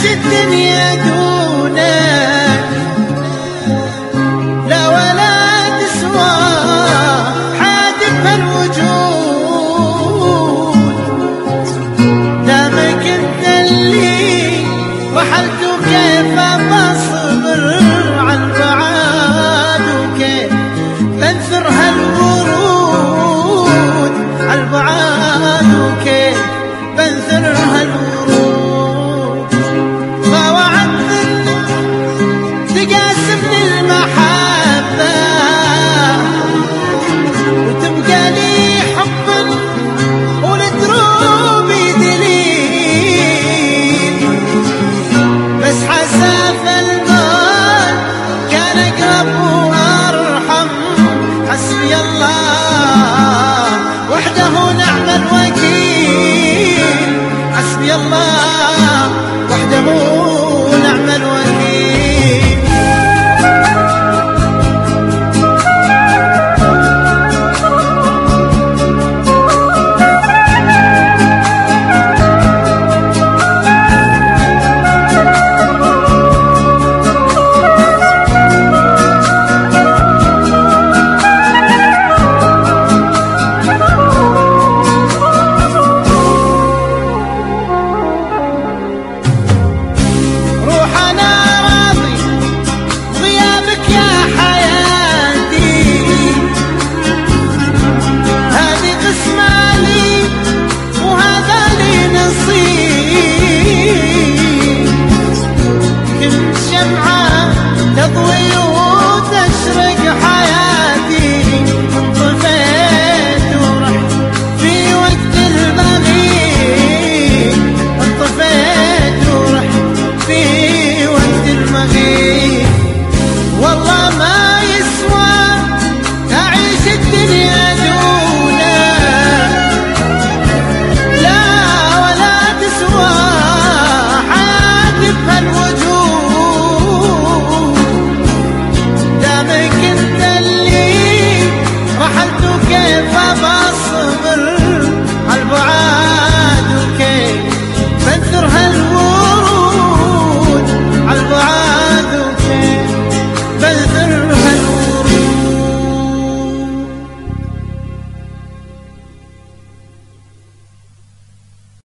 عاش الدنيا دونك. لا ولا تسوى حادث الوجود. دامك انت اللي وحلت كيف بصبر عن بعاد وكيف بنثر هالورود عن بعاد وكيف بنثر هالورود my الدمعة تضوي